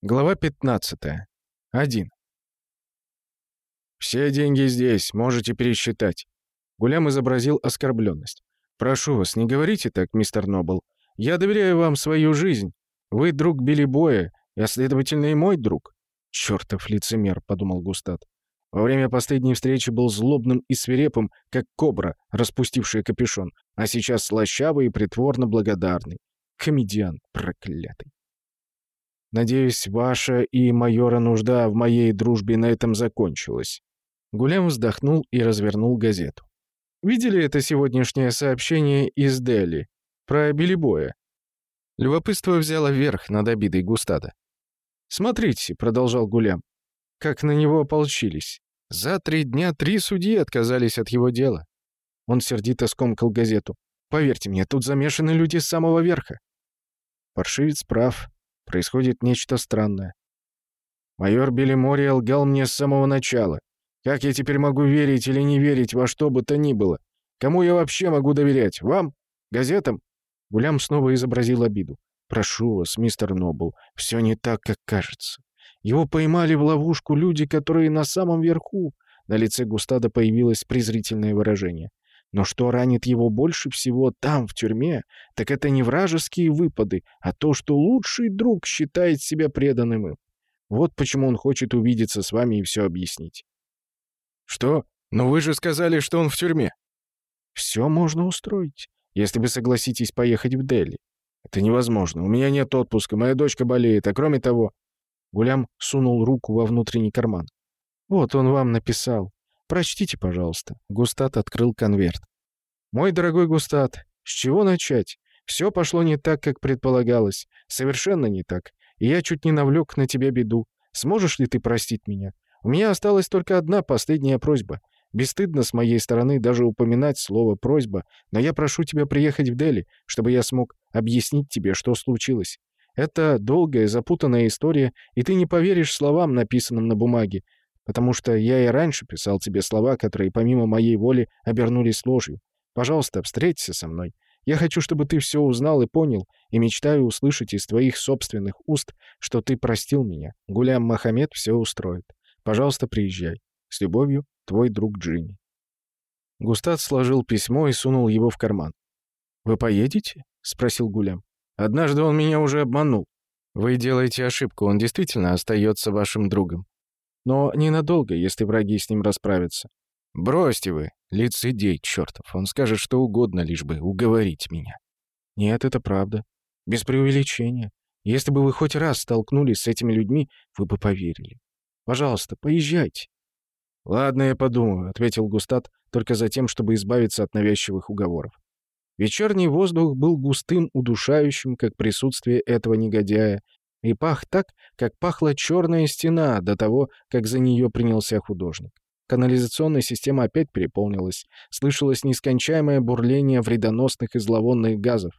Глава 15. 1. «Все деньги здесь, можете пересчитать». Гулям изобразил оскорбленность. «Прошу вас, не говорите так, мистер Нобл. Я доверяю вам свою жизнь. Вы друг Билли Боя, а следовательно и мой друг». «Чёртов лицемер», — подумал Густат. Во время последней встречи был злобным и свирепым, как кобра, распустившая капюшон, а сейчас слащавый и притворно благодарный. Комедиан проклятый. Надеюсь, ваша и майора нужда в моей дружбе на этом закончилась». Гулям вздохнул и развернул газету. «Видели это сегодняшнее сообщение из Дели? Про Билибоя?» Любопытство взяло верх над обидой Густада. «Смотрите», — продолжал Гулям, — «как на него ополчились. За три дня три судьи отказались от его дела». Он сердито скомкал газету. «Поверьте мне, тут замешаны люди с самого верха». Паршивец прав происходит нечто странное. Майор Билли Мори лгал мне с самого начала. Как я теперь могу верить или не верить во что бы то ни было? Кому я вообще могу доверять? Вам? Газетам?» Гулям снова изобразил обиду. «Прошу вас, мистер Нобл, все не так, как кажется. Его поймали в ловушку люди, которые на самом верху». На лице Густада появилось презрительное выражение. Но что ранит его больше всего там, в тюрьме, так это не вражеские выпады, а то, что лучший друг считает себя преданным им. Вот почему он хочет увидеться с вами и все объяснить. «Что? Но вы же сказали, что он в тюрьме». «Все можно устроить, если вы согласитесь поехать в Дели». «Это невозможно. У меня нет отпуска, моя дочка болеет, а кроме того...» Гулям сунул руку во внутренний карман. «Вот он вам написал. Прочтите, пожалуйста». Густат открыл конверт. «Мой дорогой Густат, с чего начать? Все пошло не так, как предполагалось. Совершенно не так. И я чуть не навлек на тебя беду. Сможешь ли ты простить меня? У меня осталась только одна последняя просьба. Бесстыдно с моей стороны даже упоминать слово «просьба», но я прошу тебя приехать в Дели, чтобы я смог объяснить тебе, что случилось. Это долгая, запутанная история, и ты не поверишь словам, написанным на бумаге, потому что я и раньше писал тебе слова, которые помимо моей воли обернулись ложью. Пожалуйста, встреться со мной. Я хочу, чтобы ты все узнал и понял, и мечтаю услышать из твоих собственных уст, что ты простил меня. Гулям Махамед все устроит. Пожалуйста, приезжай. С любовью, твой друг Джинни». Густат сложил письмо и сунул его в карман. «Вы поедете?» — спросил Гулям. «Однажды он меня уже обманул. Вы делаете ошибку, он действительно остается вашим другом. Но ненадолго, если враги с ним расправятся. Бросьте вы, лицедей чертов. Он скажет что угодно, лишь бы уговорить меня. Нет, это правда. Без преувеличения. Если бы вы хоть раз столкнулись с этими людьми, вы бы поверили. Пожалуйста, поезжайте. «Ладно, я подумаю», — ответил Густат только за тем, чтобы избавиться от навязчивых уговоров. Вечерний воздух был густым, удушающим, как присутствие этого негодяя, и пах так, как пахла черная стена до того, как за нее принялся художник. Канализационная система опять переполнилась. Слышалось нескончаемое бурление вредоносных и зловонных газов.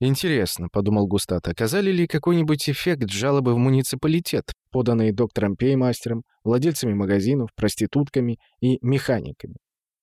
«Интересно», — подумал Густат, — оказали ли какой-нибудь эффект жалобы в муниципалитет, поданные доктором Пеймастером, владельцами магазинов, проститутками и механиками?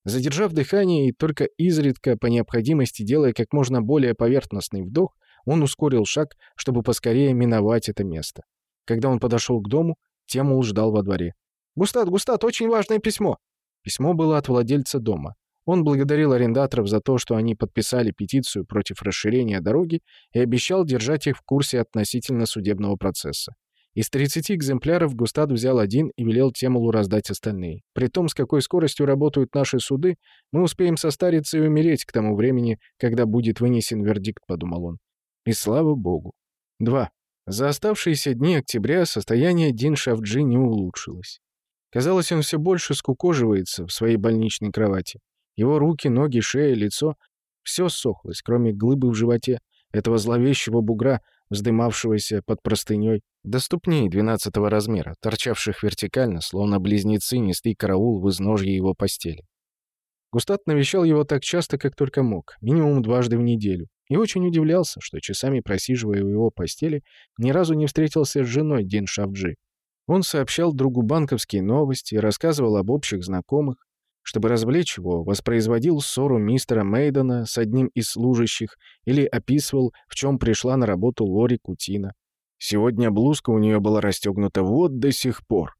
Задержав дыхание и только изредка по необходимости делая как можно более поверхностный вдох, он ускорил шаг, чтобы поскорее миновать это место. Когда он подошел к дому, Темул ждал во дворе. «Густат, Густат, очень важное письмо!» Письмо было от владельца дома. Он благодарил арендаторов за то, что они подписали петицию против расширения дороги и обещал держать их в курсе относительно судебного процесса. Из 30 экземпляров Густат взял один и велел Темулу раздать остальные. При том, с какой скоростью работают наши суды, мы успеем состариться и умереть к тому времени, когда будет вынесен вердикт, подумал он. И слава богу. 2. За оставшиеся дни октября состояние Дин Шавджи не улучшилось. Казалось, он все больше скукоживается в своей больничной кровати. Его руки, ноги, шея, лицо — все сохлось, кроме глыбы в животе, этого зловещего бугра, вздымавшегося под простыней, до ступней двенадцатого размера, торчавших вертикально, словно близнецы несли караул в изножье его постели. Густат навещал его так часто, как только мог, минимум дважды в неделю, и очень удивлялся, что часами просиживая у его постели, ни разу не встретился с женой Дин Шавджи. Он сообщал другу банковские новости, рассказывал об общих знакомых, чтобы развлечь его, воспроизводил ссору мистера Мейдена с одним из служащих или описывал, в чем пришла на работу Лори Кутина. Сегодня блузка у нее была расстегнута вот до сих пор. —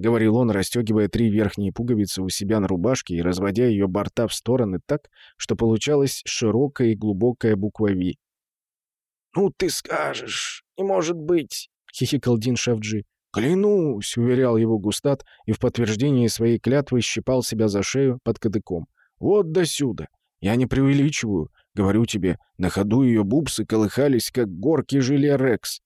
говорил он, расстегивая три верхние пуговицы у себя на рубашке и разводя ее борта в стороны так, что получалась широкая и глубокая буква «Ви». «Ну ты скажешь, не может быть!» — хихикал Дин Шавджи. «Клянусь!» — уверял его Густат и в подтверждении своей клятвы щипал себя за шею под кадыком. «Вот до сюда! Я не преувеличиваю. Говорю тебе, на ходу ее бубсы колыхались, как горки желе Рекс.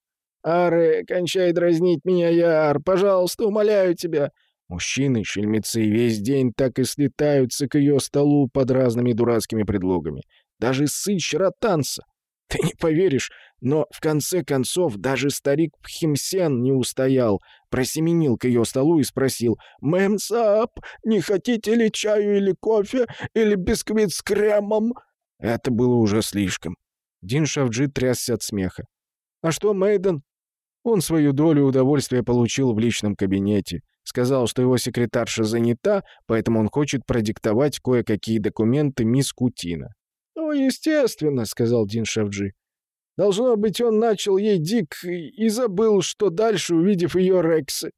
«Аре, кончай дразнить меня, Яр! Пожалуйста, умоляю тебя!» Мужчины, шельмецы, весь день так и слетаются к ее столу под разными дурацкими предлогами. Даже сыщ Ротанса. Ты не поверишь, но в конце концов даже старик Пхимсен не устоял, просеменил к ее столу и спросил «Мэм Сап, не хотите ли чаю или кофе, или бисквит с кремом?» Это было уже слишком. Дин Шавджи трясся от смеха. «А что, Мейден?» Он свою долю удовольствия получил в личном кабинете. Сказал, что его секретарша занята, поэтому он хочет продиктовать кое-какие документы мисс Кутина. «Ну, естественно», — сказал Дин Шавджи. «Должно быть, он начал ей дик и забыл, что дальше, увидев ее Рексы».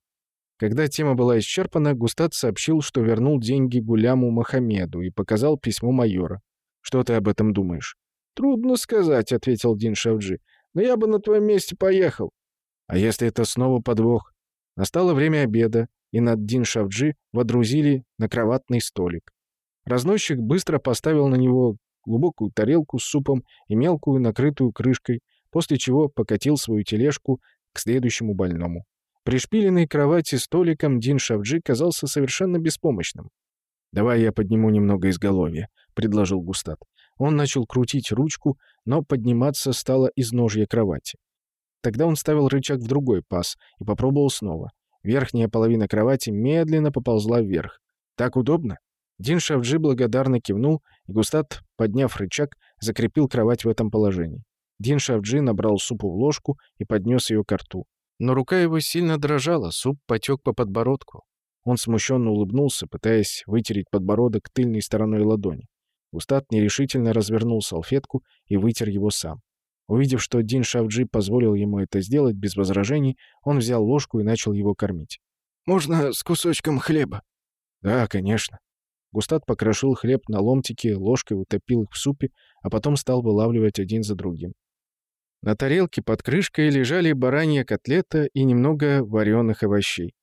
Когда тема была исчерпана, Густат сообщил, что вернул деньги Гуляму Мохаммеду и показал письмо майора. «Что ты об этом думаешь?» «Трудно сказать», — ответил Дин Шавджи. «Но я бы на твоем месте поехал. А если это снова подвох? Настало время обеда, и над Дин Шавджи водрузили на кроватный столик. Разносчик быстро поставил на него глубокую тарелку с супом и мелкую, накрытую крышкой, после чего покатил свою тележку к следующему больному. Пришпиленный к кровати столиком Дин Шавджи казался совершенно беспомощным. «Давай я подниму немного изголовья», — предложил Густат. Он начал крутить ручку, но подниматься стало из ножья кровати. Тогда он ставил рычаг в другой паз и попробовал снова. Верхняя половина кровати медленно поползла вверх. «Так удобно?» Дин Шавджи благодарно кивнул, и Густат, подняв рычаг, закрепил кровать в этом положении. Дин Шавджи набрал супу в ложку и поднес ее к рту. Но рука его сильно дрожала, суп потек по подбородку. Он смущенно улыбнулся, пытаясь вытереть подбородок тыльной стороной ладони. Густат нерешительно развернул салфетку и вытер его сам. Увидев, что Дин Шавджи позволил ему это сделать без возражений, он взял ложку и начал его кормить. «Можно с кусочком хлеба?» «Да, конечно». Густат покрошил хлеб на ломтики, ложкой утопил их в супе, а потом стал вылавливать один за другим. На тарелке под крышкой лежали баранья котлета и немного вареных овощей.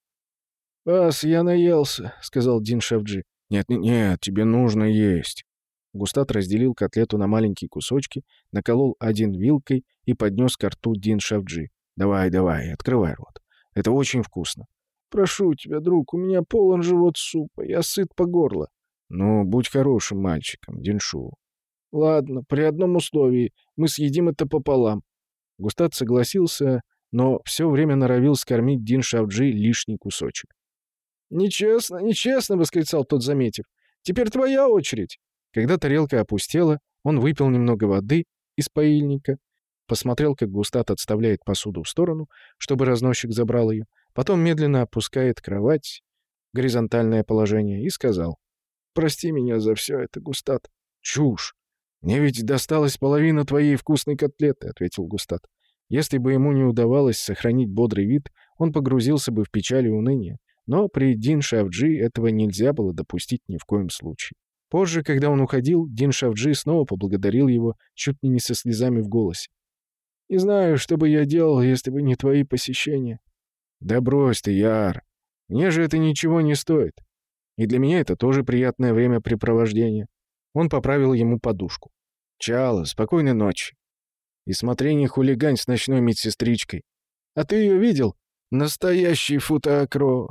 «Бас, я наелся», — сказал Дин Шавджи. «Нет-нет, тебе нужно есть». Густат разделил котлету на маленькие кусочки, наколол один вилкой и поднес к рту Дин Шавджи. «Давай, давай, открывай рот. Это очень вкусно». «Прошу тебя, друг, у меня полон живот супа, я сыт по горло». «Ну, будь хорошим мальчиком, Диншу». «Ладно, при одном условии. Мы съедим это пополам». Густат согласился, но все время норовил скормить Дин Шавджи лишний кусочек. «Нечестно, нечестно!» — восклицал тот, заметив. «Теперь твоя очередь!» Когда тарелка опустела, он выпил немного воды из паильника, посмотрел, как Густат отставляет посуду в сторону, чтобы разносчик забрал ее, потом медленно опускает кровать, горизонтальное положение, и сказал, «Прости меня за все это, Густат». «Чушь! Мне ведь досталась половина твоей вкусной котлеты», — ответил Густат. Если бы ему не удавалось сохранить бодрый вид, он погрузился бы в печаль и уныние. Но при Дин Шавджи этого нельзя было допустить ни в коем случае. Позже, когда он уходил, Дин Шавджи снова поблагодарил его, чуть ли не со слезами в голосе. «Не знаю, что бы я делал, если бы не твои посещения». «Да брось ты, Яр. Мне же это ничего не стоит. И для меня это тоже приятное времяпрепровождение». Он поправил ему подушку. «Чало, спокойной ночи. И смотри, не хулигань с ночной медсестричкой. А ты ее видел? Настоящий футоакро».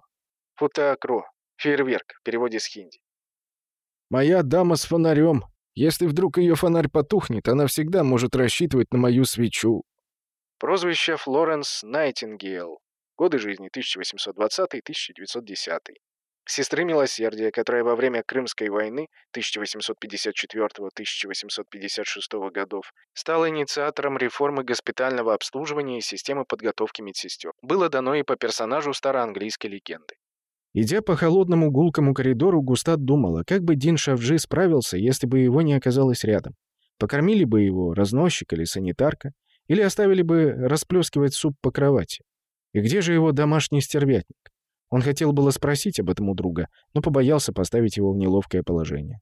Футоакро. Фейерверк. В переводе с хинди. Моя дама с фонарем. Если вдруг ее фонарь потухнет, она всегда может рассчитывать на мою свечу». Прозвище Флоренс Найтингейл. Годы жизни 1820-1910. Сестры Милосердия, которая во время Крымской войны 1854-1856 годов стала инициатором реформы госпитального обслуживания и системы подготовки медсестер, было дано и по персонажу староанглийской легенды. Идя по холодному гулкому коридору, Густат думала, как бы Дин Шавджи справился, если бы его не оказалось рядом. Покормили бы его разносчик или санитарка, Или оставили бы расплескивать суп по кровати. И где же его домашний стервятник? Он хотел было спросить об этом у друга, но побоялся поставить его в неловкое положение.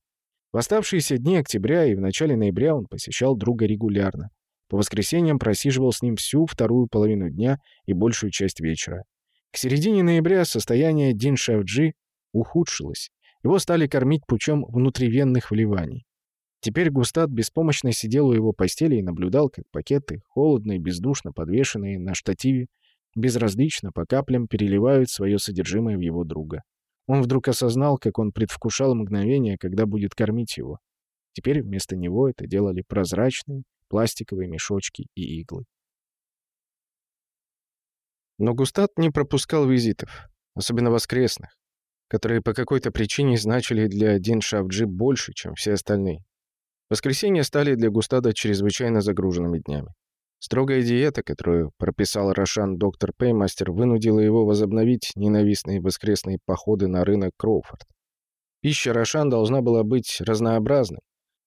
В оставшиеся дни октября и в начале ноября он посещал друга регулярно. По воскресеньям просиживал с ним всю вторую половину дня и большую часть вечера. К середине ноября состояние Дин Шавджи ухудшилось. Его стали кормить путем внутривенных вливаний. Теперь Густат беспомощно сидел у его постели и наблюдал, как пакеты, холодно и бездушно подвешенные на штативе, безразлично по каплям переливают свое содержимое в его друга. Он вдруг осознал, как он предвкушал мгновение, когда будет кормить его. Теперь вместо него это делали прозрачные пластиковые мешочки и иглы. Но Густат не пропускал визитов, особенно воскресных, которые по какой-то причине значили для Дин Шавджи больше, чем все остальные. Воскресенья стали для Густада чрезвычайно загруженными днями. Строгая диета, которую прописал Рошан доктор Пеймастер, вынудила его возобновить ненавистные воскресные походы на рынок Кроуфорд. Пища Рошан должна была быть разнообразной,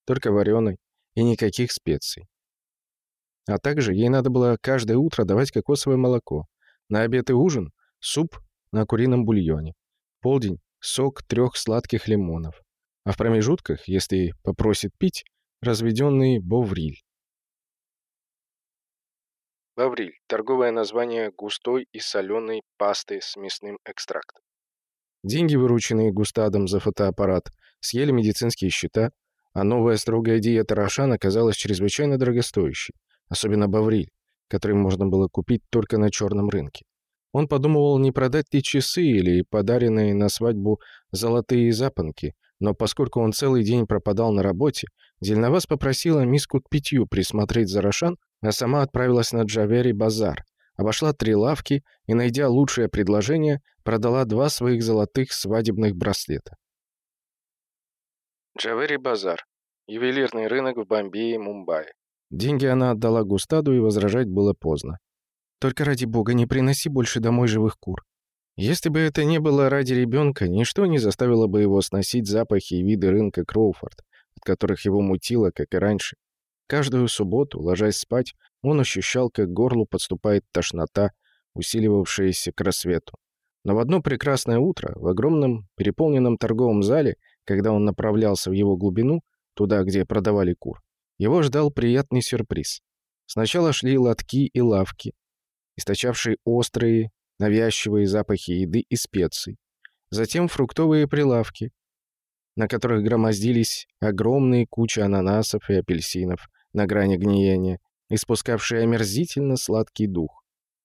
только вареной и никаких специй. А также ей надо было каждое утро давать кокосовое молоко. На обед и ужин — суп на курином бульоне. полдень — сок трех сладких лимонов. А в промежутках, если попросит пить, разведенный бовриль. Бовриль – торговое название густой и соленой пасты с мясным экстрактом. Деньги, вырученные Густадом за фотоаппарат, съели медицинские счета, а новая строгая диета Рошан оказалась чрезвычайно дорогостоящей, особенно Бавриль, который можно было купить только на черном рынке. Он подумывал, не продать ли часы или подаренные на свадьбу золотые запонки, но поскольку он целый день пропадал на работе, Зеленоваз попросила миску к питью присмотреть за Рошан, а сама отправилась на Джавери базар, обошла три лавки и, найдя лучшее предложение, продала два своих золотых свадебных браслета. Джавери базар – ювелирный рынок в Бомбее Мумбаи. Деньги она отдала Густаду, и возражать было поздно. «Только ради бога, не приноси больше домой живых кур. Если бы это не было ради ребенка, ничто не заставило бы его сносить запахи и виды рынка Кроуфорд, от которых его мутило, как и раньше. Каждую субботу, ложась спать, он ощущал, как к горлу подступает тошнота, усиливавшаяся к рассвету. Но в одно прекрасное утро, в огромном переполненном торговом зале, когда он направлялся в его глубину, туда, где продавали кур, его ждал приятный сюрприз. Сначала шли лотки и лавки, источавшие острые, навязчивые запахи еды и специй. Затем фруктовые прилавки, на которых громоздились огромные кучи ананасов и апельсинов на грани гниения, испускавшие омерзительно сладкий дух.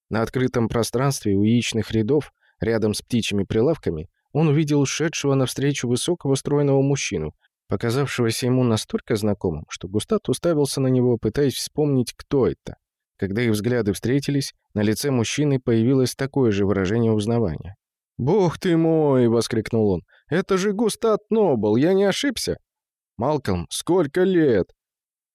На открытом пространстве у яичных рядов, рядом с птичьими прилавками, он увидел шедшего навстречу высокого стройного мужчину, показавшегося ему настолько знакомым, что Густат уставился на него, пытаясь вспомнить, кто это. Когда их взгляды встретились, на лице мужчины появилось такое же выражение узнавания. «Бог ты мой!» — воскликнул он. «Это же Густат Нобл, я не ошибся?» «Малком, сколько лет?»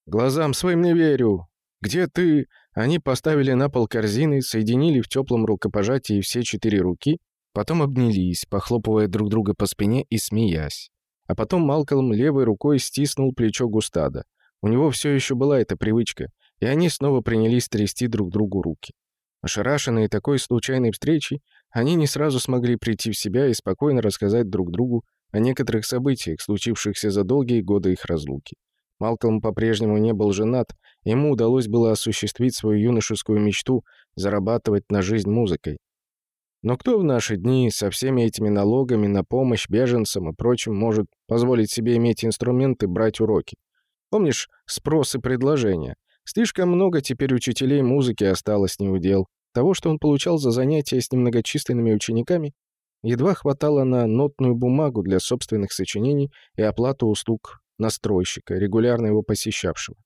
«Глазам своим не верю. Где ты?» Они поставили на пол корзины, соединили в теплом рукопожатии все четыре руки, потом обнялись, похлопывая друг друга по спине и смеясь. А потом Малкольм левой рукой стиснул плечо Густада. У него все еще была эта привычка — и они снова принялись трясти друг другу руки. Ошарашенные такой случайной встречей, они не сразу смогли прийти в себя и спокойно рассказать друг другу о некоторых событиях, случившихся за долгие годы их разлуки. Малкольм по-прежнему не был женат, ему удалось было осуществить свою юношескую мечту зарабатывать на жизнь музыкой. Но кто в наши дни со всеми этими налогами на помощь беженцам и прочим может позволить себе иметь инструменты брать уроки? Помнишь спрос и предложение? Слишком много теперь учителей музыки осталось не удел. Того, что он получал за занятия с немногочисленными учениками, едва хватало на нотную бумагу для собственных сочинений и оплату услуг настройщика, регулярно его посещавшего.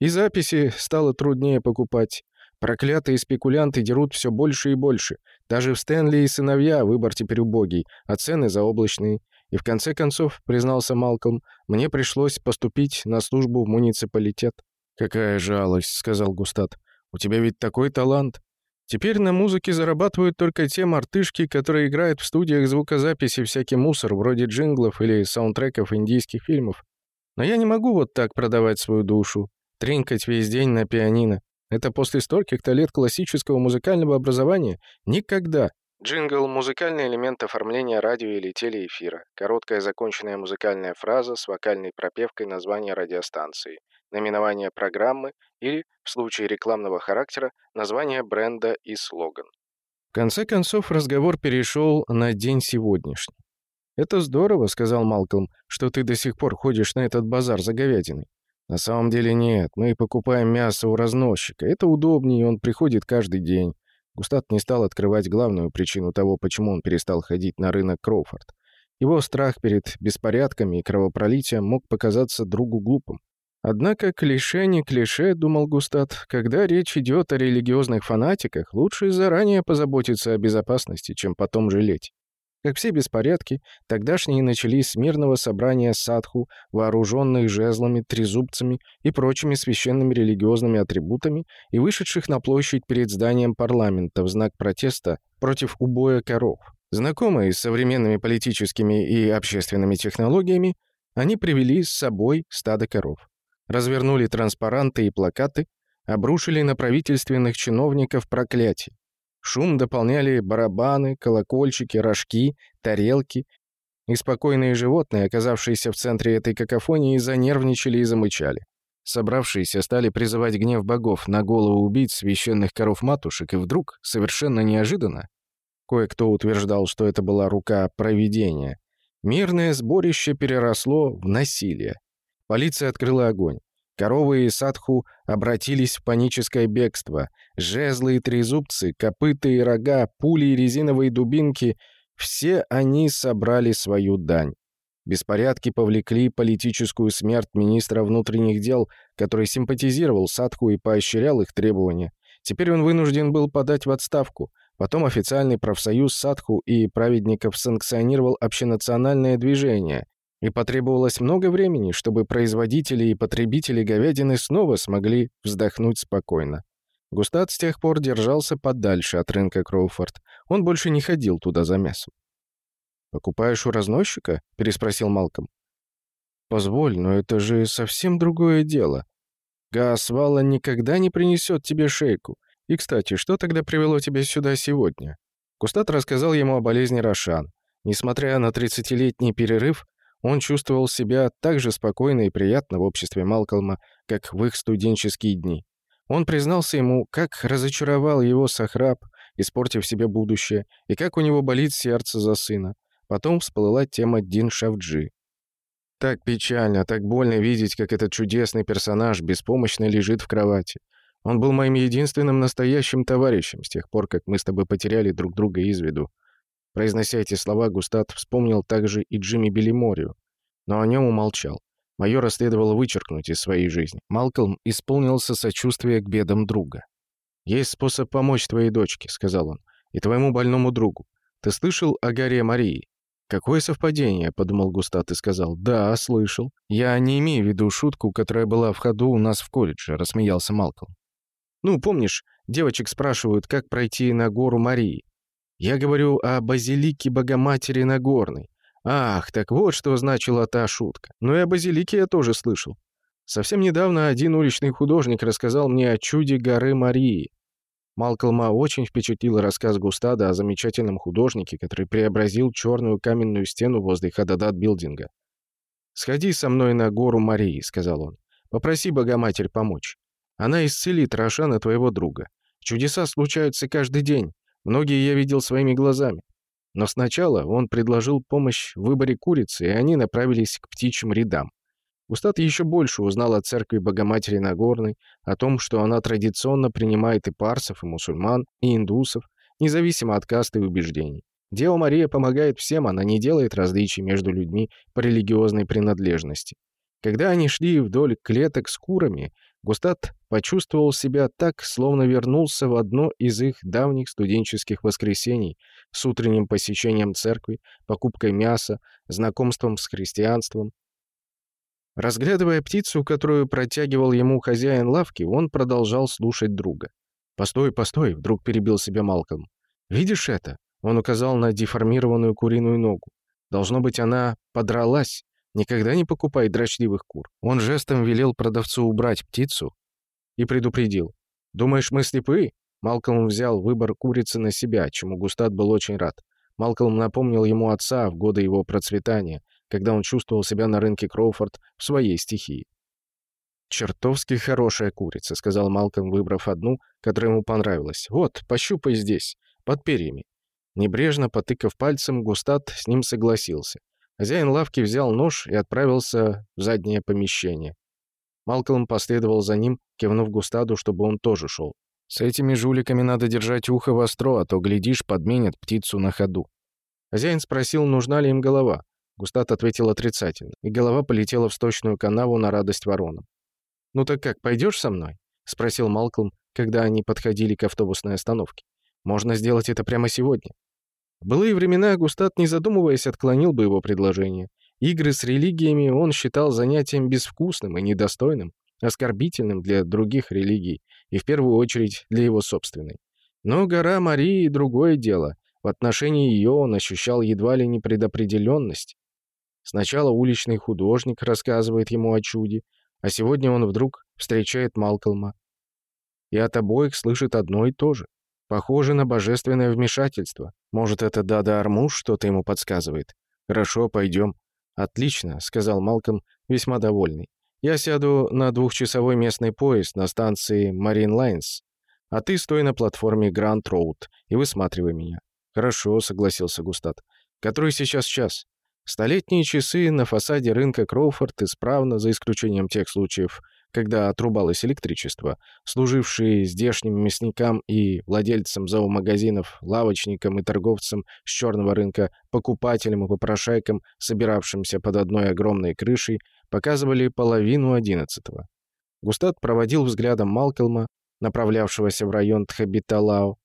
И записи стало труднее покупать. Проклятые спекулянты дерут все больше и больше. Даже в Стэнли и сыновья выбор теперь убогий, а цены заоблачные. И в конце концов, признался Малкольм, мне пришлось поступить на службу в муниципалитет. «Какая жалость», — сказал Густат. «У тебя ведь такой талант. Теперь на музыке зарабатывают только те мартышки, которые играют в студиях звукозаписи всякий мусор, вроде джинглов или саундтреков индийских фильмов. Но я не могу вот так продавать свою душу, тринкать весь день на пианино. Это после стольких-то лет классического музыкального образования? Никогда. Джингл — музыкальный элемент оформления радио или телеэфира. Короткая законченная музыкальная фраза с вокальной пропевкой названия радиостанции, наименование программы или, в случае рекламного характера, название бренда и слоган. В конце концов разговор перешел на день сегодняшний. «Это здорово», — сказал Малкольм, — «что ты до сих пор ходишь на этот базар за говядиной». «На самом деле нет, мы покупаем мясо у разносчика. Это удобнее, он приходит каждый день. Густат не стал открывать главную причину того, почему он перестал ходить на рынок Кроуфорд. Его страх перед беспорядками и кровопролитием мог показаться другу глупым. Однако клише не клише, думал Густат, когда речь идет о религиозных фанатиках, лучше заранее позаботиться о безопасности, чем потом жалеть. Как все беспорядки, тогдашние начались с мирного собрания садху, вооруженных жезлами, трезубцами и прочими священными религиозными атрибутами и вышедших на площадь перед зданием парламента в знак протеста против убоя коров. Знакомые с современными политическими и общественными технологиями, они привели с собой стадо коров. Развернули транспаранты и плакаты, обрушили на правительственных чиновников проклятие. Шум дополняли барабаны, колокольчики, рожки, тарелки. И спокойные животные, оказавшиеся в центре этой какофонии, занервничали и замычали. Собравшиеся стали призывать гнев богов на голову убийц священных коров-матушек, и вдруг, совершенно неожиданно, кое-кто утверждал, что это была рука провидения, мирное сборище переросло в насилие. Полиция открыла огонь. Коровы и садху обратились в паническое бегство. Жезлы и трезубцы, копыта и рога, пули и резиновые дубинки — все они собрали свою дань. Беспорядки повлекли политическую смерть министра внутренних дел, который симпатизировал Садху и поощрял их требования. Теперь он вынужден был подать в отставку. Потом официальный профсоюз Садху и праведников санкционировал общенациональное движение, и потребовалось много времени, чтобы производители и потребители говядины снова смогли вздохнуть спокойно. Густат с тех пор держался подальше от рынка Кроуфорд. Он больше не ходил туда за мясом. «Покупаешь у разносчика?» — переспросил Малком. «Позволь, но это же совсем другое дело. Гаасвала никогда не принесет тебе шейку. И, кстати, что тогда привело тебя сюда сегодня?» Густат рассказал ему о болезни Рошан. Несмотря на 30-летний перерыв, он чувствовал себя так же спокойно и приятно в обществе Малкольма, как в их студенческие дни. Он признался ему, как разочаровал его Сахраб, испортив себе будущее, и как у него болит сердце за сына. Потом всплыла тема Дин Шавджи. Так печально, так больно видеть, как этот чудесный персонаж беспомощно лежит в кровати. Он был моим единственным настоящим товарищем с тех пор, как мы с тобой потеряли друг друга из виду. Произнося эти слова, Густат вспомнил также и Джимми Белиморию, но о нем умолчал. Майора следовало вычеркнуть из своей жизни. Малкольм исполнился сочувствия к бедам друга. «Есть способ помочь твоей дочке», — сказал он, — «и твоему больному другу. Ты слышал о горе Марии?» «Какое совпадение?» — подумал Густат и сказал. «Да, слышал. Я не имею в виду шутку, которая была в ходу у нас в колледже», — рассмеялся Малкольм. «Ну, помнишь, девочек спрашивают, как пройти на гору Марии. Я говорю о базилике Богоматери Нагорной. Ах, так вот что значила та шутка. Ну и о базилике я тоже слышал. Совсем недавно один уличный художник рассказал мне о чуде горы Марии. Малкольма очень впечатлил рассказ Густада о замечательном художнике, который преобразил черную каменную стену возле Хададат-билдинга. «Сходи со мной на гору Марии», — сказал он. «Попроси Богоматерь помочь. Она исцелит Рошана твоего друга. Чудеса случаются каждый день. Многие я видел своими глазами. Но сначала он предложил помощь в выборе курицы, и они направились к птичьим рядам. Устат еще больше узнал о церкви Богоматери Нагорной, о том, что она традиционно принимает и парсов, и мусульман, и индусов, независимо от касты и убеждений. Дева Мария помогает всем, она не делает различий между людьми по религиозной принадлежности. Когда они шли вдоль клеток с курами, Густат почувствовал себя так, словно вернулся в одно из их давних студенческих воскресений с утренним посещением церкви, покупкой мяса, знакомством с христианством. Разглядывая птицу, которую протягивал ему хозяин лавки, он продолжал слушать друга. «Постой, постой!» — вдруг перебил себя Малком. «Видишь это?» — он указал на деформированную куриную ногу. «Должно быть, она подралась, Никогда не покупай дрочливых кур. Он жестом велел продавцу убрать птицу и предупредил. «Думаешь, мы слепые?» Малкольм взял выбор курицы на себя, чему Густат был очень рад. Малкольм напомнил ему отца в годы его процветания, когда он чувствовал себя на рынке Кроуфорд в своей стихии. «Чертовски хорошая курица», — сказал Малкольм, выбрав одну, которая ему понравилась. «Вот, пощупай здесь, под перьями». Небрежно потыкав пальцем, Густат с ним согласился. Хозяин лавки взял нож и отправился в заднее помещение. Малкольм последовал за ним, кивнув Густаду, чтобы он тоже шел. «С этими жуликами надо держать ухо востро, а то, глядишь, подменят птицу на ходу». Хозяин спросил, нужна ли им голова. Густат ответил отрицательно, и голова полетела в сточную канаву на радость воронам. «Ну так как, пойдешь со мной?» — спросил Малкольм, когда они подходили к автобусной остановке. «Можно сделать это прямо сегодня». В былые времена Густат, не задумываясь, отклонил бы его предложение. Игры с религиями он считал занятием безвкусным и недостойным, оскорбительным для других религий, и в первую очередь для его собственной. Но гора Марии — другое дело. В отношении ее он ощущал едва ли не предопределенность. Сначала уличный художник рассказывает ему о чуде, а сегодня он вдруг встречает Малкольма. И от обоих слышит одно и то же. Похоже на божественное вмешательство. Может, это Дада Армуш что-то ему подсказывает. «Хорошо, пойдем». «Отлично», — сказал Малком, весьма довольный. «Я сяду на двухчасовой местный поезд на станции Марин Лайнс, а ты стой на платформе Гранд Роуд и высматривай меня». «Хорошо», — согласился Густат. «Который сейчас час?» Столетние часы на фасаде рынка Кроуфорд исправно, за исключением тех случаев, когда отрубалось электричество, служившие здешним мясникам и владельцам зоомагазинов, лавочникам и торговцам с черного рынка, покупателям и попрошайкам, собиравшимся под одной огромной крышей, показывали половину одиннадцатого. Густат проводил взглядом Малкольма, направлявшегося в район Тхабиталау,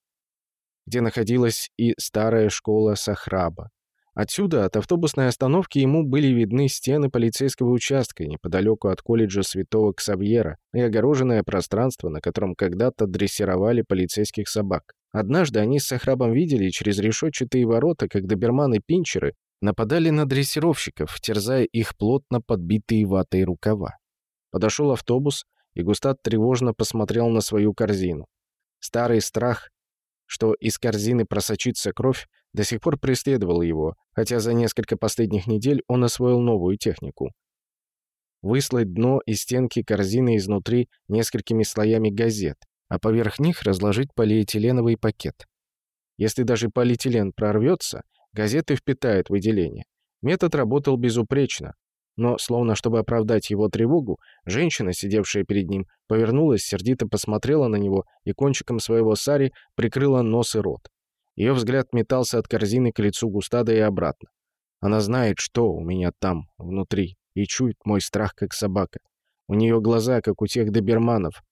где находилась и старая школа Сахраба. Отсюда, от автобусной остановки, ему были видны стены полицейского участка неподалеку от колледжа Святого Ксавьера и огороженное пространство, на котором когда-то дрессировали полицейских собак. Однажды они с Сахрабом видели через решетчатые ворота, как доберманы-пинчеры нападали на дрессировщиков, терзая их плотно подбитые ватой рукава. Подошел автобус, и Густат тревожно посмотрел на свою корзину. Старый страх, что из корзины просочится кровь, до сих пор преследовал его, хотя за несколько последних недель он освоил новую технику. Выслать дно и стенки корзины изнутри несколькими слоями газет, а поверх них разложить полиэтиленовый пакет. Если даже полиэтилен прорвется, газеты впитают выделение. Метод работал безупречно, но, словно чтобы оправдать его тревогу, женщина, сидевшая перед ним, повернулась, сердито посмотрела на него и кончиком своего сари прикрыла нос и рот. Ее взгляд метался от корзины к лицу Густада и обратно. Она знает, что у меня там, внутри, и чует мой страх, как собака. У нее глаза, как у тех доберманов,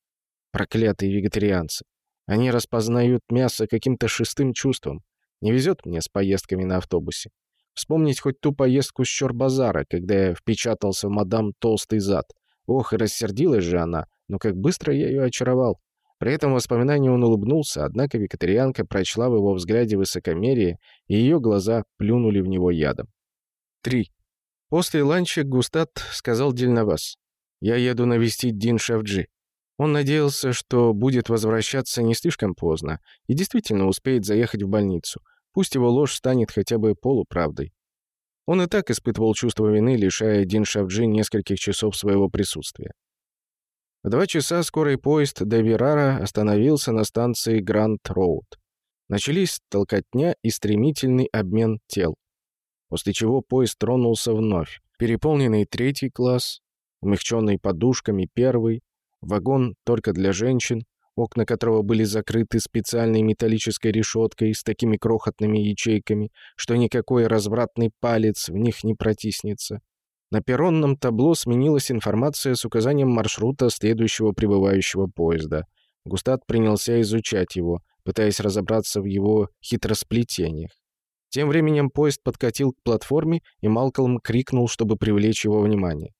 проклятые вегетарианцы. Они распознают мясо каким-то шестым чувством. Не везет мне с поездками на автобусе. Вспомнить хоть ту поездку с Чор-базара, когда я впечатался в мадам толстый зад. Ох, и рассердилась же она, но как быстро я ее очаровал. При этом воспоминании он улыбнулся, однако вегетарианка прочла в его взгляде высокомерие, и ее глаза плюнули в него ядом. 3. После ланча Густат сказал Дельновас. «Я еду навестить Дин Шавджи». Он надеялся, что будет возвращаться не слишком поздно и действительно успеет заехать в больницу. Пусть его ложь станет хотя бы полуправдой. Он и так испытывал чувство вины, лишая Дин Шавджи нескольких часов своего присутствия. В два часа скорый поезд до Вирара остановился на станции Гранд-Роуд. Начались толкотня и стремительный обмен тел. После чего поезд тронулся вновь. Переполненный третий класс, умягченный подушками первый, вагон только для женщин, окна которого были закрыты специальной металлической решеткой с такими крохотными ячейками, что никакой развратный палец в них не протиснется. На перронном табло сменилась информация с указанием маршрута следующего прибывающего поезда. Густат принялся изучать его, пытаясь разобраться в его хитросплетениях. Тем временем поезд подкатил к платформе, и Малкольм крикнул, чтобы привлечь его внимание.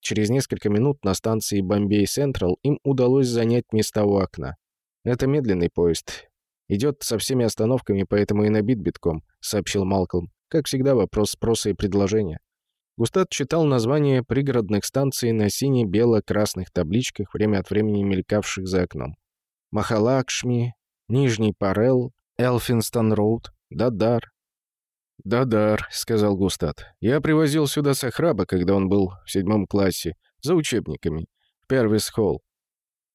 Через несколько минут на станции Бомбей Централ им удалось занять места у окна. «Это медленный поезд. Идет со всеми остановками, поэтому и набит битком», — сообщил Малкольм. «Как всегда, вопрос спроса и предложения». Густат читал названия пригородных станций на сине-бело-красных табличках, время от времени мелькавших за окном. Махалакшми, Нижний Парел, Элфинстон-Роуд, Дадар. «Дадар», — сказал Густат. «Я привозил сюда Сахраба, когда он был в седьмом классе, за учебниками, в Первис-Холл.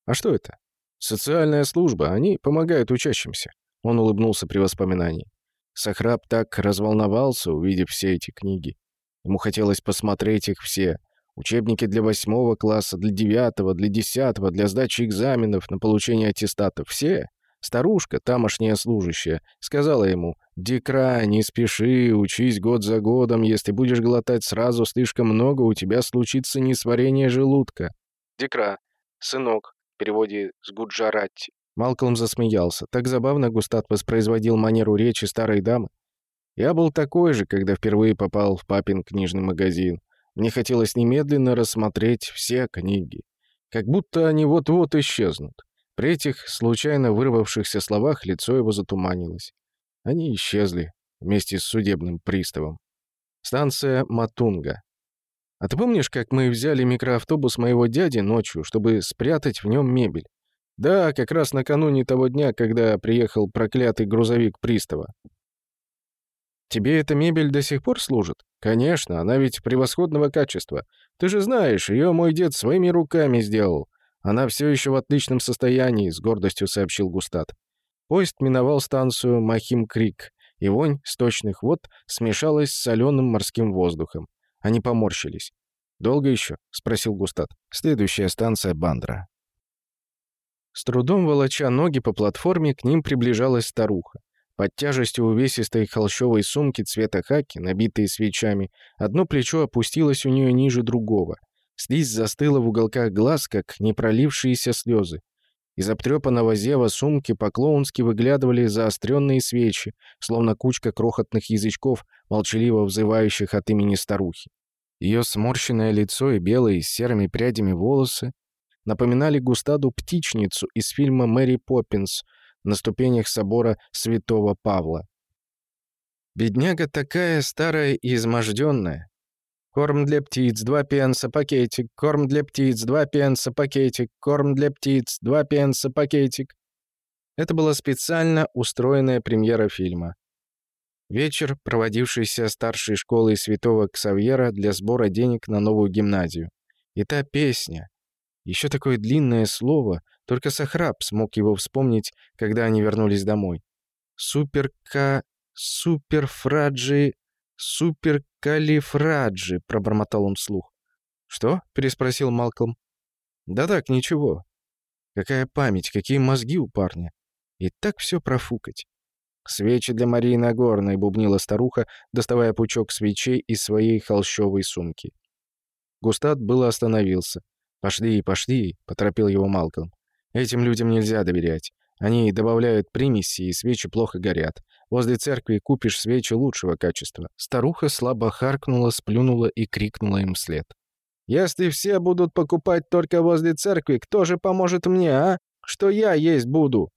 А что это?» «Социальная служба. Они помогают учащимся». Он улыбнулся при воспоминании. Сахраб так разволновался, увидев все эти книги. Ему хотелось посмотреть их все. Учебники для восьмого класса, для девятого, для десятого, для сдачи экзаменов, на получение аттестатов. Все. Старушка, тамошняя служащая, сказала ему, «Дикра, не спеши, учись год за годом. Если будешь глотать сразу слишком много, у тебя случится несварение желудка». Дикра, сынок, в переводе с Гуджаратти. Малкольм засмеялся. Так забавно Густат воспроизводил манеру речи старой дамы. Я был такой же, когда впервые попал в папин книжный магазин. Мне хотелось немедленно рассмотреть все книги. Как будто они вот-вот исчезнут. При этих случайно вырвавшихся словах лицо его затуманилось. Они исчезли вместе с судебным приставом. Станция Матунга. А ты помнишь, как мы взяли микроавтобус моего дяди ночью, чтобы спрятать в нем мебель? Да, как раз накануне того дня, когда приехал проклятый грузовик пристава. Тебе эта мебель до сих пор служит? Конечно, она ведь превосходного качества. Ты же знаешь, ее мой дед своими руками сделал. Она все еще в отличном состоянии, с гордостью сообщил Густат. Поезд миновал станцию Махим-Крик, и вонь сточных вод смешалась с соленым морским воздухом. Они поморщились. «Долго еще?» — спросил Густат. «Следующая станция Бандра». С трудом волоча ноги по платформе, к ним приближалась старуха. Под тяжестью увесистой холщовой сумки цвета хаки, набитой свечами, одно плечо опустилось у нее ниже другого. Слизь застыла в уголках глаз, как непролившиеся слезы. Из обтрепанного зева сумки по-клоунски выглядывали заостренные свечи, словно кучка крохотных язычков, молчаливо взывающих от имени старухи. Ее сморщенное лицо и белые с серыми прядями волосы напоминали Густаду птичницу из фильма «Мэри Поппинс» на ступенях собора святого Павла. Бедняга такая старая и изможденная. Корм для птиц, два пенса, пакетик. Корм для птиц, два пенса, пакетик. Корм для птиц, два пенса, пакетик. Это была специально устроенная премьера фильма. Вечер, проводившийся старшей школой святого Ксавьера для сбора денег на новую гимназию. И та песня, еще такое длинное слово, только Сахраб смог его вспомнить, когда они вернулись домой. «Суперка... суперфраджи... суперкалифраджи», — пробормотал он вслух. «Что?» — переспросил Малком. «Да так, ничего. Какая память, какие мозги у парня. И так все профукать». «Свечи для Марии Нагорной», — бубнила старуха, доставая пучок свечей из своей холщовой сумки. Густат было остановился. «Пошли, пошли», — поторопил его Малкольм. «Этим людям нельзя доверять. Они добавляют примеси, и свечи плохо горят. Возле церкви купишь свечи лучшего качества». Старуха слабо харкнула, сплюнула и крикнула им вслед. «Если все будут покупать только возле церкви, кто же поможет мне, а? Что я есть буду?»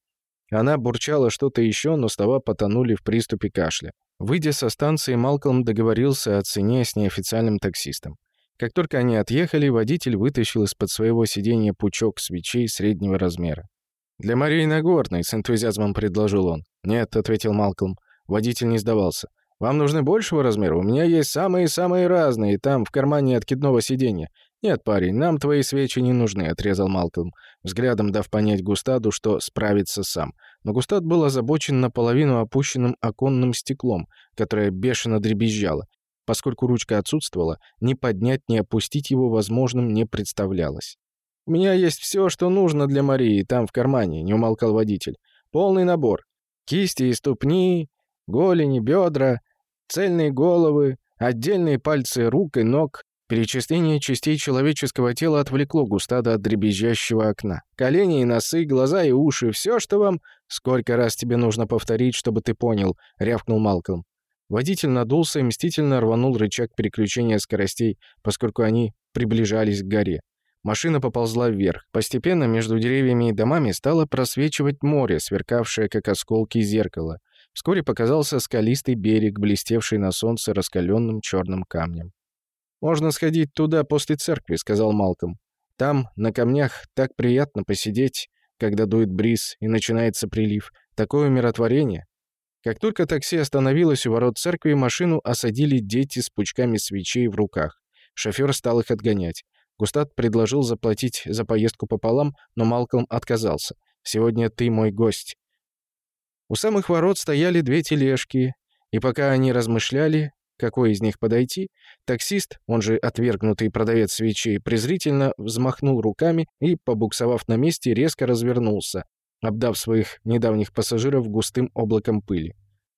Она бурчала что-то еще, но слова потонули в приступе кашля. Выйдя со станции, Малкольм договорился о цене с неофициальным таксистом. Как только они отъехали, водитель вытащил из-под своего сиденья пучок свечей среднего размера. «Для Марии Нагорной», — с энтузиазмом предложил он. «Нет», — ответил Малкольм. Водитель не сдавался. «Вам нужны большего размера? У меня есть самые-самые разные, там, в кармане откидного сиденья». «Нет, парень, нам твои свечи не нужны», — отрезал Малкольм, взглядом дав понять Густаду, что справится сам. Но Густад был озабочен наполовину опущенным оконным стеклом, которое бешено дребезжало, Поскольку ручка отсутствовала, ни поднять, ни опустить его возможным не представлялось. «У меня есть все, что нужно для Марии, там, в кармане», — не умолкал водитель. «Полный набор. Кисти и ступни, голени, бедра, цельные головы, отдельные пальцы рук и ног». Перечисление частей человеческого тела отвлекло Густада от дребезжащего окна. Колени и носы, глаза и уши — все, что вам... «Сколько раз тебе нужно повторить, чтобы ты понял?» — рявкнул Малкольм. Водитель надулся и мстительно рванул рычаг переключения скоростей, поскольку они приближались к горе. Машина поползла вверх. Постепенно между деревьями и домами стало просвечивать море, сверкавшее, как осколки зеркала. Вскоре показался скалистый берег, блестевший на солнце раскаленным черным камнем. «Можно сходить туда после церкви», — сказал Малком. «Там, на камнях, так приятно посидеть, когда дует бриз и начинается прилив. Такое умиротворение. Как только такси остановилось у ворот церкви, машину осадили дети с пучками свечей в руках. Шофер стал их отгонять. Густат предложил заплатить за поездку пополам, но Малкольм отказался. «Сегодня ты мой гость». У самых ворот стояли две тележки, и пока они размышляли, какой из них подойти, таксист, он же отвергнутый продавец свечей, презрительно взмахнул руками и, побуксовав на месте, резко развернулся, обдав своих недавних пассажиров густым облаком пыли.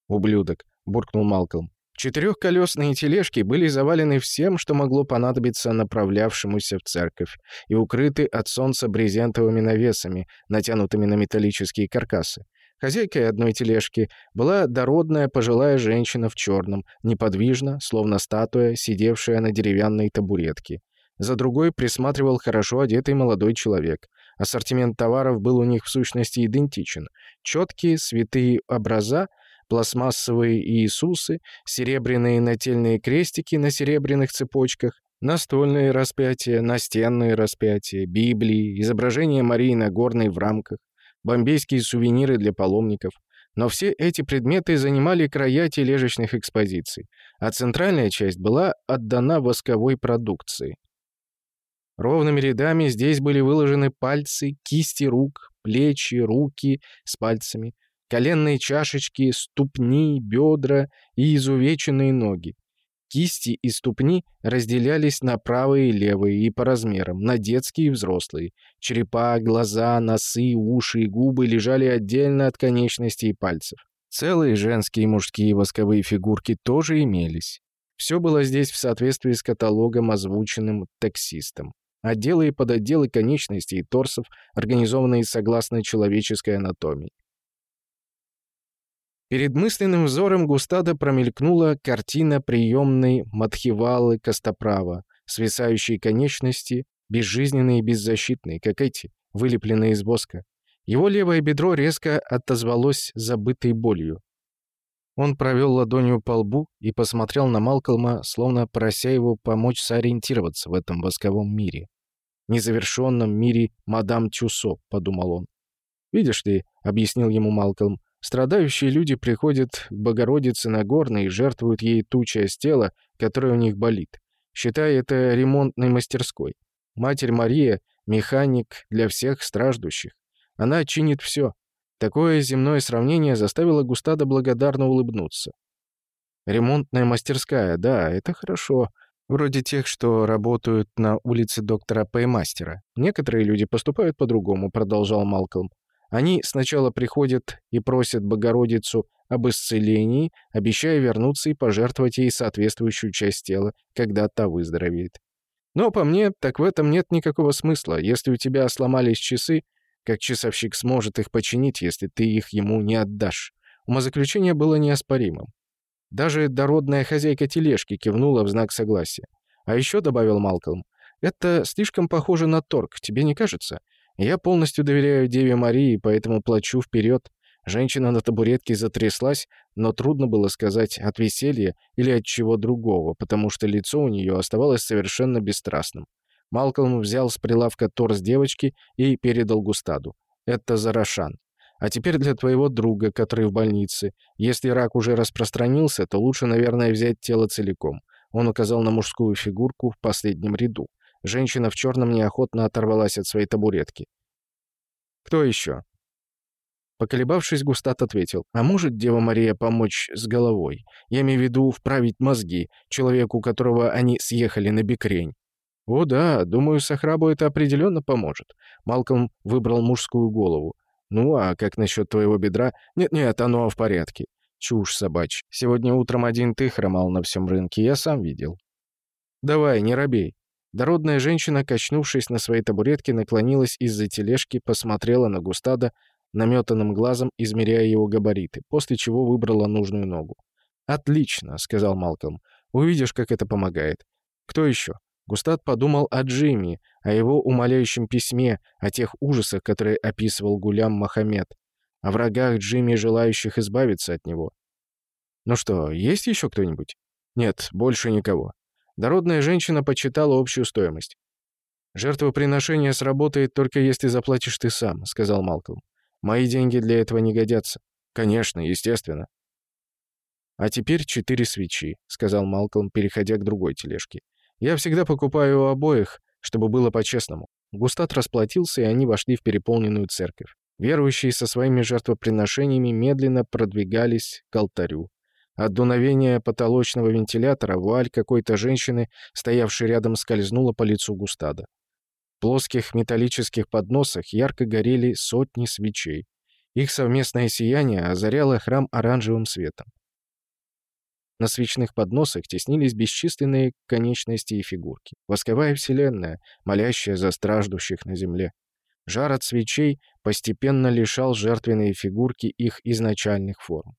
«Ублюдок», — буркнул Малкольм. Четырехколесные тележки были завалены всем, что могло понадобиться направлявшемуся в церковь, и укрыты от солнца брезентовыми навесами, натянутыми на металлические каркасы. Хозяйкой одной тележки была дородная пожилая женщина в черном, неподвижно, словно статуя, сидевшая на деревянной табуретке. За другой присматривал хорошо одетый молодой человек. Ассортимент товаров был у них в сущности идентичен. Четкие святые образа, пластмассовые Иисусы, серебряные нательные крестики на серебряных цепочках, настольные распятия, настенные распятия, Библии, изображения Марии Нагорной в рамках, бомбейские сувениры для паломников. Но все эти предметы занимали края тележечных экспозиций, а центральная часть была отдана восковой продукции. Ровными рядами здесь были выложены пальцы, кисти рук, плечи, руки с пальцами, коленные чашечки, ступни, бедра и изувеченные ноги. Кисти и ступни разделялись на правые и левые и по размерам, на детские и взрослые. Черепа, глаза, носы, уши и губы лежали отдельно от конечностей и пальцев. Целые женские и мужские восковые фигурки тоже имелись. Все было здесь в соответствии с каталогом, озвученным таксистом. Отделы и подотделы конечностей и торсов, организованные согласно человеческой анатомии. Перед мысленным взором Густада промелькнула картина приемной Мадхивалы Костоправа, свисающие конечности, безжизненные и беззащитные, как эти, вылепленные из воска. Его левое бедро резко отозвалось забытой болью. Он провел ладонью по лбу и посмотрел на Малкольма, словно прося его помочь сориентироваться в этом восковом мире. «Незавершенном мире мадам Тюсо», — подумал он. «Видишь ли», — объяснил ему Малкольм, Страдающие люди приходят к Богородице Нагорной и жертвуют ей ту часть тела, которая у них болит, считая это ремонтной мастерской. Матерь Мария — механик для всех страждущих. Она чинит все. Такое земное сравнение заставило Густада благодарно улыбнуться. Ремонтная мастерская, да, это хорошо. Вроде тех, что работают на улице доктора Пеймастера. Некоторые люди поступают по-другому, продолжал Малкольм. Они сначала приходят и просят Богородицу об исцелении, обещая вернуться и пожертвовать ей соответствующую часть тела, когда та выздоровеет. Но по мне, так в этом нет никакого смысла. Если у тебя сломались часы, как часовщик сможет их починить, если ты их ему не отдашь? Умозаключение было неоспоримым. Даже дородная хозяйка тележки кивнула в знак согласия. А еще, добавил Малкольм, это слишком похоже на торг, тебе не кажется? Я полностью доверяю Деве Марии, поэтому плачу вперед. Женщина на табуретке затряслась, но трудно было сказать, от веселья или от чего другого, потому что лицо у нее оставалось совершенно бесстрастным. Малкольм взял с прилавка торс девочки и передал Густаду. «Это Зарошан. А теперь для твоего друга, который в больнице. Если рак уже распространился, то лучше, наверное, взять тело целиком». Он указал на мужскую фигурку в последнем ряду. Женщина в черном неохотно оторвалась от своей табуретки. «Кто еще?» Поколебавшись, Густат ответил, «А может Дева Мария помочь с головой? Я имею в виду вправить мозги человеку, которого они съехали на бикрень». «О да, думаю, Сахрабу это определенно поможет». Малком выбрал мужскую голову. «Ну, а как насчет твоего бедра?» «Нет-нет, оно в порядке». «Чушь собачь. Сегодня утром один ты хромал на всем рынке, я сам видел». «Давай, не робей. Дородная женщина, качнувшись на своей табуретке, наклонилась из-за тележки, посмотрела на Густада наметанным глазом, измеряя его габариты, после чего выбрала нужную ногу. «Отлично», — сказал Малкольм. «Увидишь, как это помогает. Кто еще?» Густад подумал о Джимми, о его умоляющем письме, о тех ужасах, которые описывал Гулям Мохаммед, о врагах Джимми, желающих избавиться от него. «Ну что, есть еще кто-нибудь?» «Нет, больше никого. Дородная женщина почитала общую стоимость. «Жертвоприношение сработает только если заплатишь ты сам», — сказал Малкольм. «Мои деньги для этого не годятся». «Конечно, естественно». «А теперь четыре свечи», — сказал Малкольм, переходя к другой тележке. «Я всегда покупаю у обоих, чтобы было по-честному». Густат расплатился, и они вошли в переполненную церковь. Верующие со своими жертвоприношениями медленно продвигались к алтарю. От дуновения потолочного вентилятора вуаль какой-то женщины, стоявшей рядом, скользнула по лицу Густада. В плоских металлических подносах ярко горели сотни свечей. Их совместное сияние озаряло храм оранжевым светом. На свечных подносах теснились бесчисленные конечности и фигурки. Восковая вселенная, молящая за страждущих на земле. Жар от свечей постепенно лишал жертвенные фигурки их изначальных форм.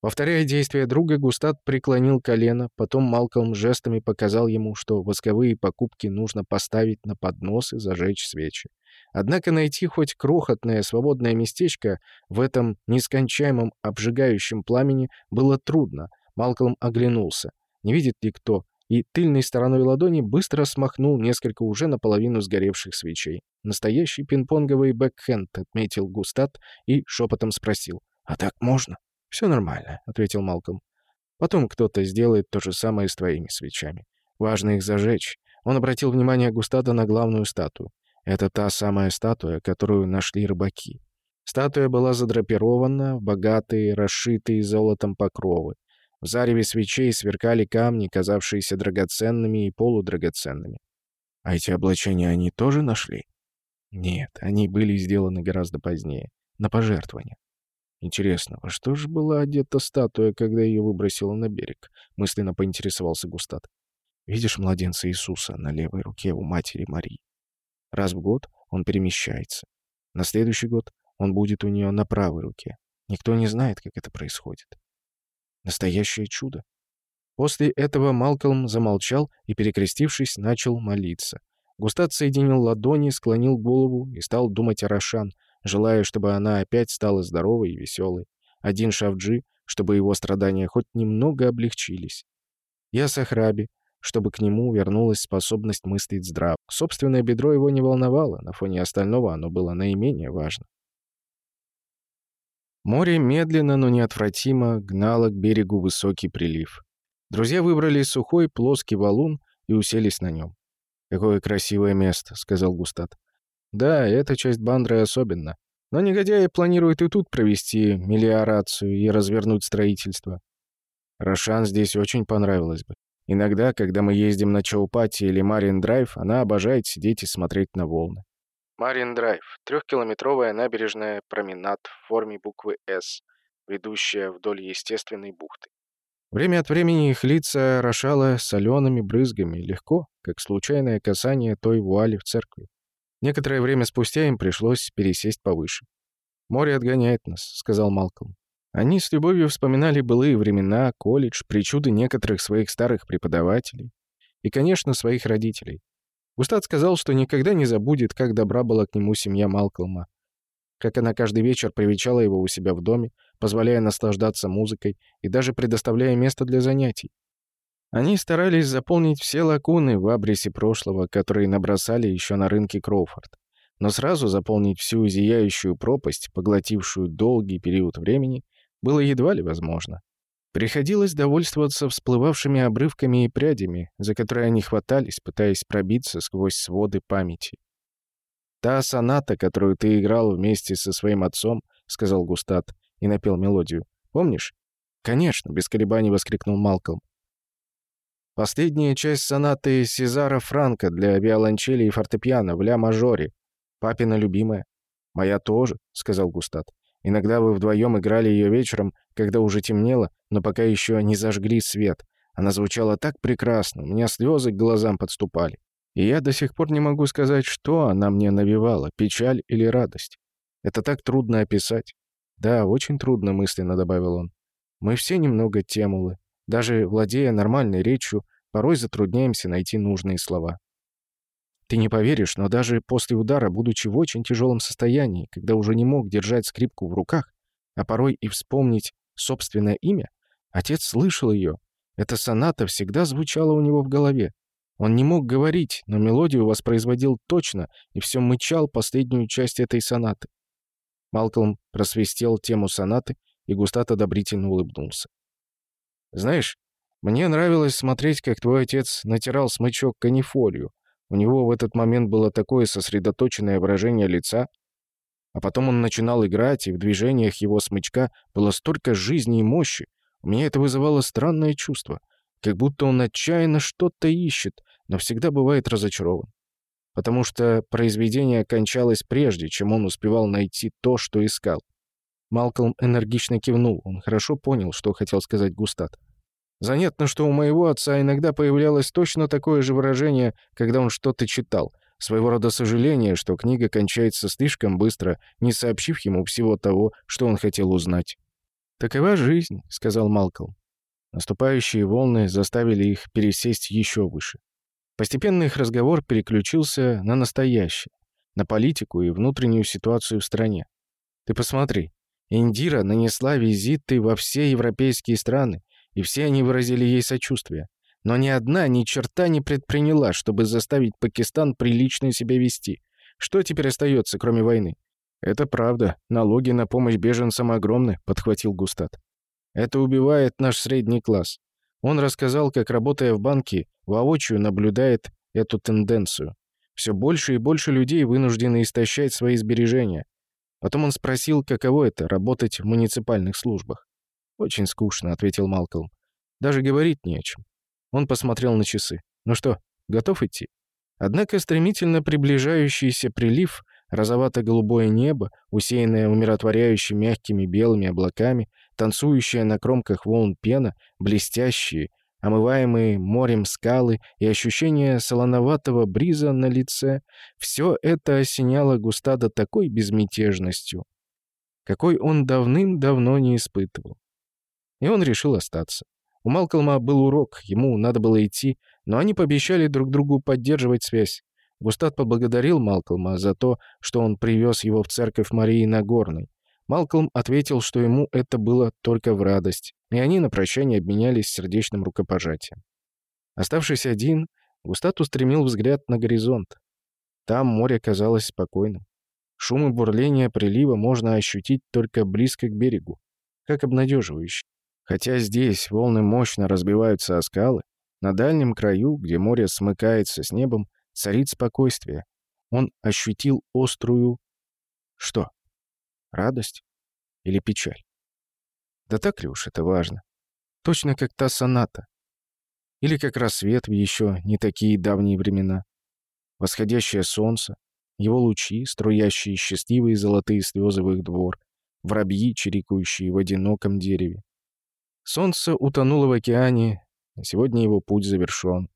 Повторяя действия друга, Густат преклонил колено, потом Малкольм жестами показал ему, что восковые покупки нужно поставить на поднос и зажечь свечи. Однако найти хоть крохотное свободное местечко в этом нескончаемом обжигающем пламени было трудно. Малкольм оглянулся. Не видит ли кто? И тыльной стороной ладони быстро смахнул несколько уже наполовину сгоревших свечей. Настоящий пинг-понговый бэкхенд, отметил Густат и шепотом спросил. «А так можно?» «Все нормально», — ответил Малком. «Потом кто-то сделает то же самое с твоими свечами. Важно их зажечь». Он обратил внимание Густата на главную статую. Это та самая статуя, которую нашли рыбаки. Статуя была задрапирована в богатые, расшитые золотом покровы. В зареве свечей сверкали камни, казавшиеся драгоценными и полудрагоценными. А эти облачения они тоже нашли? Нет, они были сделаны гораздо позднее, на пожертвование. Интересно, во что же была одета статуя, когда ее выбросила на берег? Мысленно поинтересовался Густат. Видишь младенца Иисуса на левой руке у матери Марии? Раз в год он перемещается. На следующий год он будет у нее на правой руке. Никто не знает, как это происходит. Настоящее чудо. После этого Малкольм замолчал и, перекрестившись, начал молиться. Густат соединил ладони, склонил голову и стал думать о Рошан, желая, чтобы она опять стала здоровой и веселой. Один Шавджи, чтобы его страдания хоть немного облегчились. Я Сахраби, чтобы к нему вернулась способность мыслить здраво. Собственное бедро его не волновало, на фоне остального оно было наименее важно. Море медленно, но неотвратимо гнало к берегу высокий прилив. Друзья выбрали сухой плоский валун и уселись на нем. «Какое красивое место», — сказал Густат. «Да, эта часть Бандры особенно. Но негодяи планируют и тут провести мелиорацию и развернуть строительство. Рошан здесь очень понравилось бы. Иногда, когда мы ездим на Чаупати или Марин-Драйв, она обожает сидеть и смотреть на волны. Марин-Драйв — трехкилометровая набережная променад в форме буквы «С», ведущая вдоль естественной бухты. Время от времени их лица рошало солеными брызгами, легко, как случайное касание той вуали в церкви. Некоторое время спустя им пришлось пересесть повыше. «Море отгоняет нас», — сказал Малкольм. Они с любовью вспоминали былые времена, колледж, причуды некоторых своих старых преподавателей и, конечно, своих родителей. Густат сказал, что никогда не забудет, как добра была к нему семья Малкольма, как она каждый вечер привечала его у себя в доме, позволяя наслаждаться музыкой и даже предоставляя место для занятий. Они старались заполнить все лакуны в абресе прошлого, которые набросали еще на рынке Кроуфорд. Но сразу заполнить всю зияющую пропасть, поглотившую долгий период времени, было едва ли возможно. Приходилось довольствоваться всплывавшими обрывками и прядями, за которые они хватались, пытаясь пробиться сквозь своды памяти. «Та соната, которую ты играл вместе со своим отцом», — сказал Густат, и напел мелодию. Помнишь? Конечно, без колебаний воскликнул Малкольм. Последняя часть сонаты Сезара Франка для виолончели и фортепиано в ля-мажоре. Папина любимая. Моя тоже, сказал Густат. Иногда вы вдвоем играли ее вечером, когда уже темнело, но пока еще не зажгли свет. Она звучала так прекрасно, у меня слезы к глазам подступали. И я до сих пор не могу сказать, что она мне навевала, печаль или радость. Это так трудно описать. «Да, очень трудно», — мысленно добавил он. «Мы все немного темулы. Даже владея нормальной речью, порой затрудняемся найти нужные слова. Ты не поверишь, но даже после удара, будучи в очень тяжелом состоянии, когда уже не мог держать скрипку в руках, а порой и вспомнить собственное имя, отец слышал ее. Эта соната всегда звучала у него в голове. Он не мог говорить, но мелодию воспроизводил точно и все мычал последнюю часть этой сонаты. Малкольм просвистел тему сонаты, и Густат одобрительно улыбнулся. «Знаешь, мне нравилось смотреть, как твой отец натирал смычок канифолью. У него в этот момент было такое сосредоточенное выражение лица, а потом он начинал играть, и в движениях его смычка было столько жизни и мощи. У меня это вызывало странное чувство, как будто он отчаянно что-то ищет, но всегда бывает разочарован. Потому что произведение кончалось прежде, чем он успевал найти то, что искал. Малкольм энергично кивнул, он хорошо понял, что хотел сказать Густат. Занятно, что у моего отца иногда появлялось точно такое же выражение, когда он что-то читал. Своего рода сожаление, что книга кончается слишком быстро, не сообщив ему всего того, что он хотел узнать. «Такова жизнь», — сказал Малкольм. Наступающие волны заставили их пересесть еще выше. Постепенно их разговор переключился на настоящее, на политику и внутреннюю ситуацию в стране. Ты посмотри, Индира нанесла визиты во все европейские страны, и все они выразили ей сочувствие. Но ни одна ни черта не предприняла, чтобы заставить Пакистан прилично себя вести. Что теперь остается, кроме войны? «Это правда. Налоги на помощь беженцам огромны», — подхватил Густат. «Это убивает наш средний класс». Он рассказал, как, работая в банке, воочию наблюдает эту тенденцию. Все больше и больше людей вынуждены истощать свои сбережения. Потом он спросил, каково это — работать в муниципальных службах. «Очень скучно», — ответил Малкольм. «Даже говорить не о чем». Он посмотрел на часы. «Ну что, готов идти?» Однако стремительно приближающийся прилив, розовато-голубое небо, усеянное умиротворяющими мягкими белыми облаками, танцующая на кромках волн пена, блестящие, омываемые морем скалы и ощущение солоноватого бриза на лице — все это осеняло Густада такой безмятежностью, какой он давным-давно не испытывал. И он решил остаться. У Малкольма был урок, ему надо было идти, но они пообещали друг другу поддерживать связь. Густат поблагодарил Малкольма за то, что он привез его в церковь Марии Нагорной. Малкольм ответил, что ему это было только в радость, и они на прощание обменялись сердечным рукопожатием. Оставшись один, Густат устремил взгляд на горизонт. Там море казалось спокойным. Шум и бурление прилива можно ощутить только близко к берегу, как обнадеживающе. Хотя здесь волны мощно разбиваются о скалы, на дальнем краю, где море смыкается с небом, царит спокойствие. Он ощутил острую... Что? Радость? Или печаль? Да так ли уж это важно? Точно как та соната. Или как рассвет в еще не такие давние времена. Восходящее солнце, его лучи, струящие счастливые золотые слезы в их двор, воробьи, чирикающие в одиноком дереве. Солнце утонуло в океане, а сегодня его путь завершен.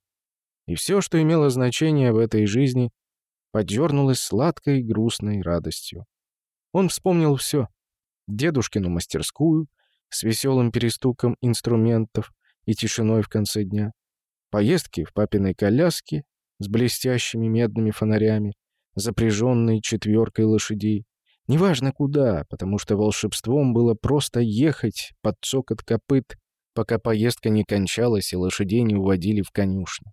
И все, что имело значение в этой жизни, подернулось сладкой грустной радостью. Он вспомнил все. Дедушкину мастерскую с веселым перестуком инструментов и тишиной в конце дня, поездки в папиной коляске с блестящими медными фонарями, запряженной четверкой лошадей, Неважно куда, потому что волшебством было просто ехать под цокот копыт, пока поездка не кончалась и лошадей не уводили в конюшню.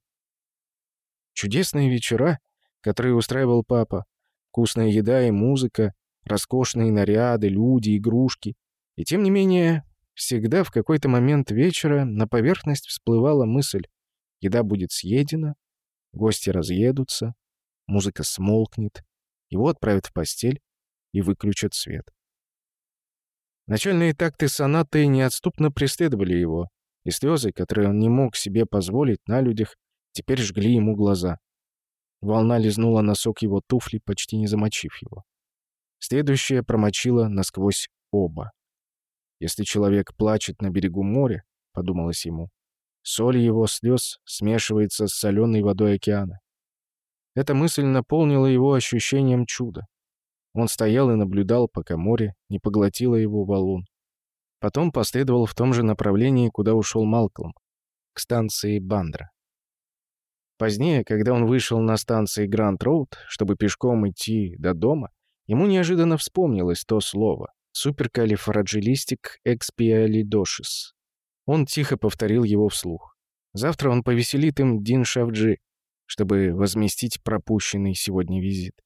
Чудесные вечера, которые устраивал папа, вкусная еда и музыка, роскошные наряды, люди, игрушки. И тем не менее, всегда в какой-то момент вечера на поверхность всплывала мысль «еда будет съедена», гости разъедутся, музыка смолкнет, его отправят в постель, и выключат свет. Начальные такты сонаты неотступно преследовали его, и слезы, которые он не мог себе позволить на людях, теперь жгли ему глаза. Волна лизнула носок его туфли, почти не замочив его. Следующая промочила насквозь оба. Если человек плачет на берегу моря, — подумалось ему, — соль его слез смешивается с соленой водой океана. Эта мысль наполнила его ощущением чуда. Он стоял и наблюдал, пока море не поглотило его валун. Потом последовал в том же направлении, куда ушел Малкольм, к станции Бандра. Позднее, когда он вышел на станции Гранд-Роуд, чтобы пешком идти до дома, ему неожиданно вспомнилось то слово «суперкалифраджилистик экспиалидошис». Он тихо повторил его вслух. Завтра он повеселит им Дин Шавджи, чтобы возместить пропущенный сегодня визит.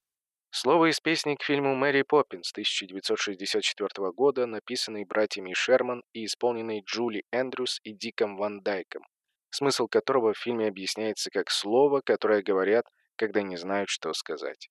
Слово из песни к фильму «Мэри Поппинс» 1964 года, написанный братьями Шерман и исполненный Джули Эндрюс и Диком Ван Дайком, смысл которого в фильме объясняется как слово, которое говорят, когда не знают, что сказать.